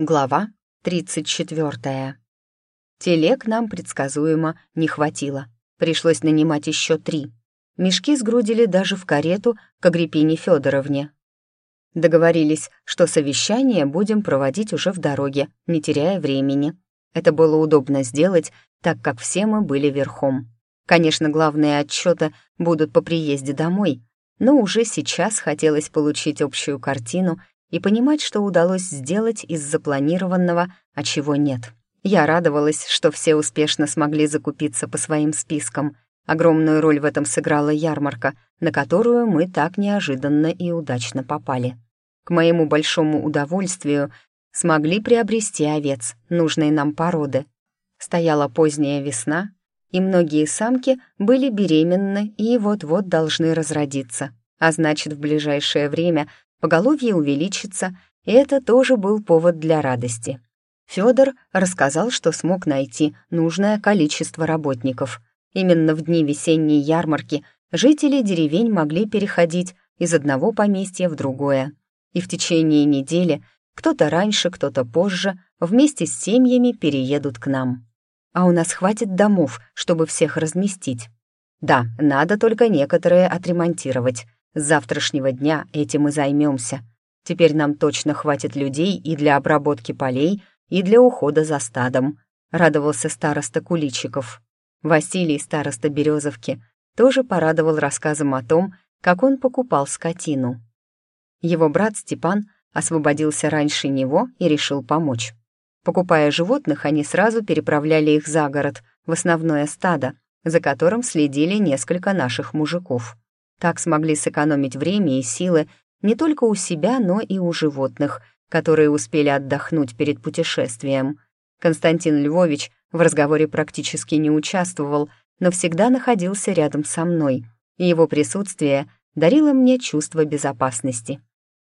Глава 34. Телег нам предсказуемо не хватило. Пришлось нанимать еще три. Мешки сгрудили даже в карету к Агриппине Федоровне. Договорились, что совещание будем проводить уже в дороге, не теряя времени. Это было удобно сделать, так как все мы были верхом. Конечно, главные отчеты будут по приезде домой, но уже сейчас хотелось получить общую картину и понимать, что удалось сделать из запланированного, а чего нет. Я радовалась, что все успешно смогли закупиться по своим спискам. Огромную роль в этом сыграла ярмарка, на которую мы так неожиданно и удачно попали. К моему большому удовольствию смогли приобрести овец, нужной нам породы. Стояла поздняя весна, и многие самки были беременны и вот-вот должны разродиться, а значит, в ближайшее время поголовье увеличится, и это тоже был повод для радости. Федор рассказал, что смог найти нужное количество работников. Именно в дни весенней ярмарки жители деревень могли переходить из одного поместья в другое. И в течение недели кто-то раньше, кто-то позже вместе с семьями переедут к нам. А у нас хватит домов, чтобы всех разместить. Да, надо только некоторые отремонтировать. Завтрашнего дня этим и займемся. Теперь нам точно хватит людей и для обработки полей, и для ухода за стадом», — радовался староста Куличиков. Василий, староста Березовки, тоже порадовал рассказом о том, как он покупал скотину. Его брат Степан освободился раньше него и решил помочь. Покупая животных, они сразу переправляли их за город, в основное стадо, за которым следили несколько наших мужиков. Так смогли сэкономить время и силы не только у себя, но и у животных, которые успели отдохнуть перед путешествием. Константин Львович в разговоре практически не участвовал, но всегда находился рядом со мной, и его присутствие дарило мне чувство безопасности.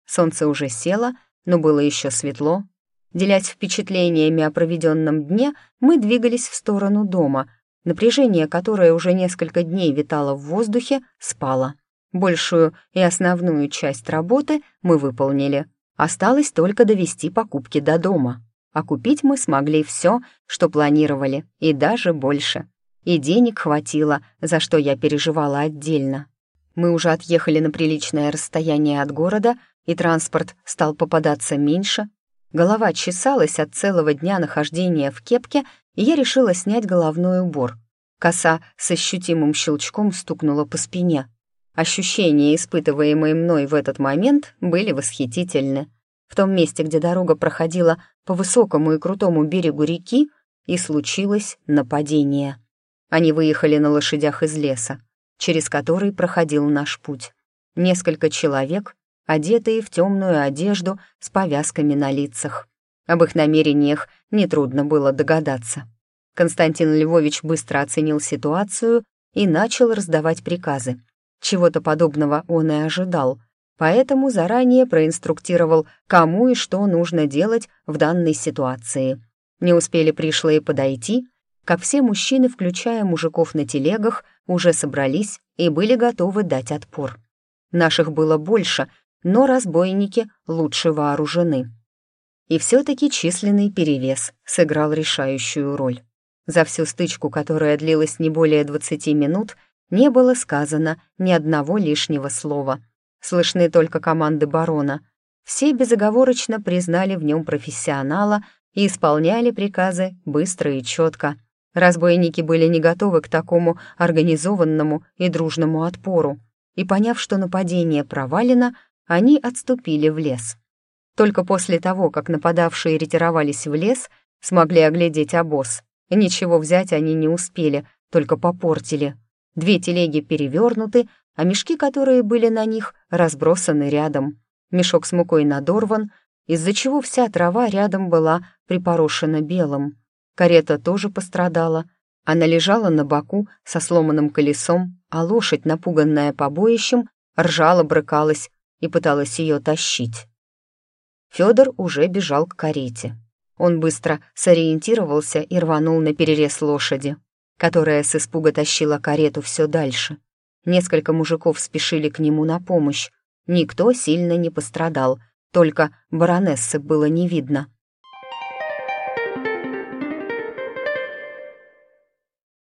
Солнце уже село, но было еще светло. Делясь впечатлениями о проведенном дне, мы двигались в сторону дома — Напряжение, которое уже несколько дней витало в воздухе, спало. Большую и основную часть работы мы выполнили. Осталось только довести покупки до дома. А купить мы смогли все, что планировали, и даже больше. И денег хватило, за что я переживала отдельно. Мы уже отъехали на приличное расстояние от города, и транспорт стал попадаться меньше. Голова чесалась от целого дня нахождения в кепке и я решила снять головной убор. Коса с ощутимым щелчком стукнула по спине. Ощущения, испытываемые мной в этот момент, были восхитительны. В том месте, где дорога проходила по высокому и крутому берегу реки, и случилось нападение. Они выехали на лошадях из леса, через который проходил наш путь. Несколько человек, одетые в темную одежду с повязками на лицах. Об их намерениях нетрудно было догадаться. Константин Львович быстро оценил ситуацию и начал раздавать приказы. Чего-то подобного он и ожидал, поэтому заранее проинструктировал, кому и что нужно делать в данной ситуации. Не успели пришлые подойти, как все мужчины, включая мужиков на телегах, уже собрались и были готовы дать отпор. Наших было больше, но разбойники лучше вооружены. И все-таки численный перевес сыграл решающую роль. За всю стычку, которая длилась не более 20 минут, не было сказано ни одного лишнего слова. Слышны только команды барона. Все безоговорочно признали в нем профессионала и исполняли приказы быстро и четко. Разбойники были не готовы к такому организованному и дружному отпору, и, поняв, что нападение провалено, они отступили в лес. Только после того, как нападавшие ретировались в лес, смогли оглядеть обоз. Ничего взять они не успели, только попортили. Две телеги перевернуты, а мешки, которые были на них, разбросаны рядом. Мешок с мукой надорван, из-за чего вся трава рядом была припорошена белым. Карета тоже пострадала. Она лежала на боку со сломанным колесом, а лошадь, напуганная побоищем, ржала, брыкалась и пыталась ее тащить. Федор уже бежал к карете. Он быстро сориентировался и рванул на перерез лошади, которая с испуга тащила карету все дальше. Несколько мужиков спешили к нему на помощь. Никто сильно не пострадал, только баронессы было не видно.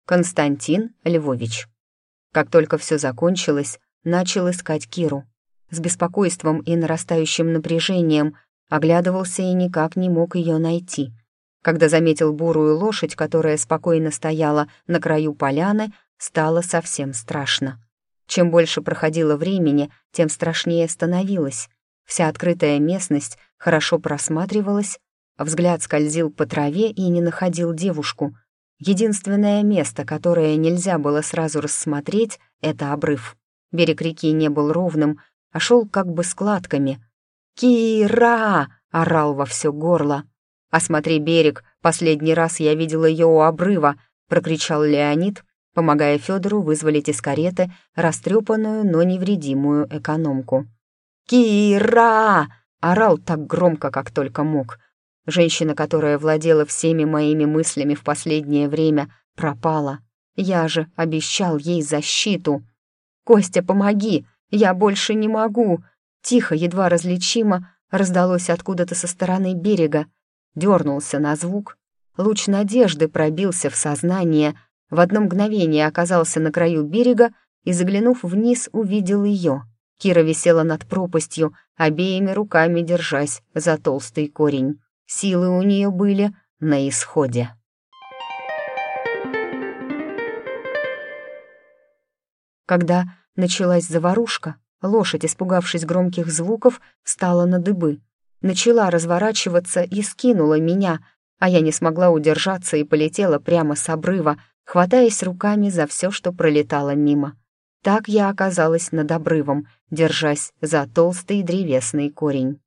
Константин Львович. Как только все закончилось, начал искать Киру. С беспокойством и нарастающим напряжением оглядывался и никак не мог ее найти. Когда заметил бурую лошадь, которая спокойно стояла на краю поляны, стало совсем страшно. Чем больше проходило времени, тем страшнее становилось. Вся открытая местность хорошо просматривалась, взгляд скользил по траве и не находил девушку. Единственное место, которое нельзя было сразу рассмотреть, — это обрыв. Берег реки не был ровным, а шел как бы складками. «Кира!» — орал во все горло. «Осмотри берег, последний раз я видел ее у обрыва», — прокричал Леонид, помогая Федору вызволить из кареты растрепанную, но невредимую экономку. «Кира!» — орал так громко, как только мог. Женщина, которая владела всеми моими мыслями в последнее время, пропала. Я же обещал ей защиту. «Костя, помоги! Я больше не могу!» Тихо, едва различимо, раздалось откуда-то со стороны берега. Дернулся на звук. Луч надежды пробился в сознание, в одно мгновение оказался на краю берега и, заглянув вниз, увидел ее. Кира висела над пропастью, обеими руками держась за толстый корень. Силы у нее были на исходе. Когда началась заварушка, лошадь, испугавшись громких звуков, встала на дыбы. Начала разворачиваться и скинула меня, а я не смогла удержаться и полетела прямо с обрыва, хватаясь руками за все, что пролетало мимо. Так я оказалась над обрывом, держась за толстый древесный корень.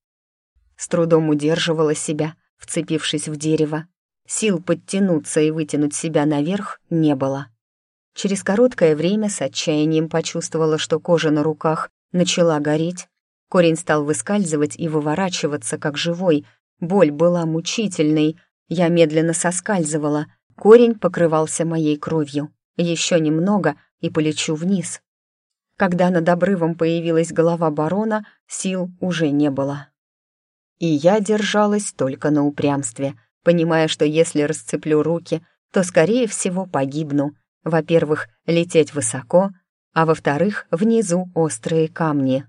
С трудом удерживала себя, вцепившись в дерево. Сил подтянуться и вытянуть себя наверх не было. Через короткое время с отчаянием почувствовала, что кожа на руках начала гореть. Корень стал выскальзывать и выворачиваться, как живой. Боль была мучительной. Я медленно соскальзывала. Корень покрывался моей кровью. Еще немного и полечу вниз. Когда над обрывом появилась голова барона, сил уже не было. И я держалась только на упрямстве, понимая, что если расцеплю руки, то, скорее всего, погибну. Во-первых, лететь высоко, а во-вторых, внизу острые камни.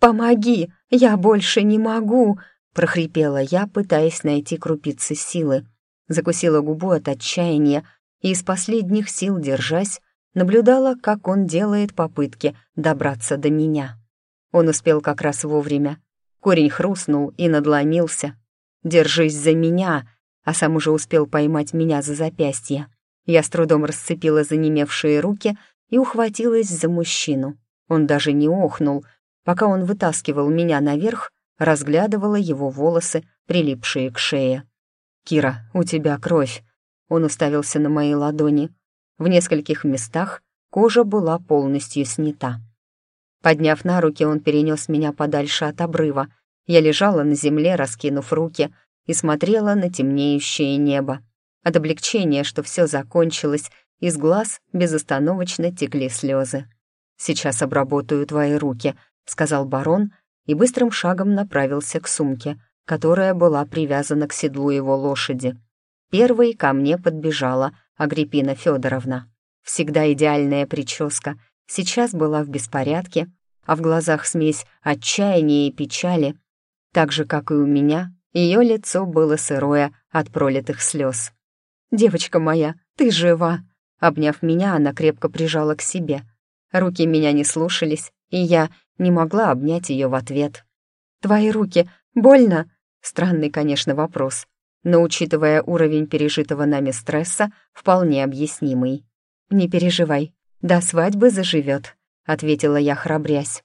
«Помоги! Я больше не могу!» — прохрипела я, пытаясь найти крупицы силы. Закусила губу от отчаяния и из последних сил, держась, наблюдала, как он делает попытки добраться до меня. Он успел как раз вовремя. Корень хрустнул и надломился. «Держись за меня!» а сам уже успел поймать меня за запястье. Я с трудом расцепила занемевшие руки и ухватилась за мужчину. Он даже не охнул. Пока он вытаскивал меня наверх, разглядывала его волосы, прилипшие к шее. «Кира, у тебя кровь!» Он уставился на мои ладони. В нескольких местах кожа была полностью снята. Подняв на руки, он перенес меня подальше от обрыва. Я лежала на земле, раскинув руки, и смотрела на темнеющее небо. От облегчения, что все закончилось, из глаз безостановочно текли слезы. «Сейчас обработаю твои руки», — сказал барон и быстрым шагом направился к сумке, которая была привязана к седлу его лошади. Первой ко мне подбежала Агриппина Федоровна. Всегда идеальная прическа, сейчас была в беспорядке, а в глазах смесь отчаяния и печали. Так же, как и у меня, ее лицо было сырое от пролитых слез. «Девочка моя, ты жива!» Обняв меня, она крепко прижала к себе. Руки меня не слушались, и я не могла обнять ее в ответ. «Твои руки больно?» Странный, конечно, вопрос, но, учитывая уровень пережитого нами стресса, вполне объяснимый. «Не переживай, до свадьбы заживет», — ответила я, храбрясь.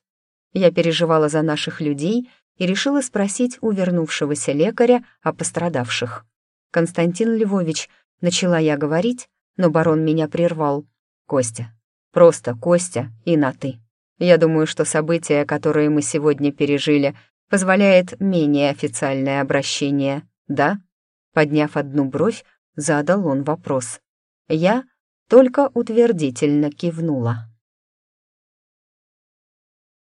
Я переживала за наших людей и решила спросить у вернувшегося лекаря о пострадавших. «Константин Львович», — начала я говорить, но барон меня прервал. «Костя. Просто Костя и на «ты». Я думаю, что события, которые мы сегодня пережили, позволяет менее официальное обращение, да?» Подняв одну бровь, задал он вопрос. Я только утвердительно кивнула.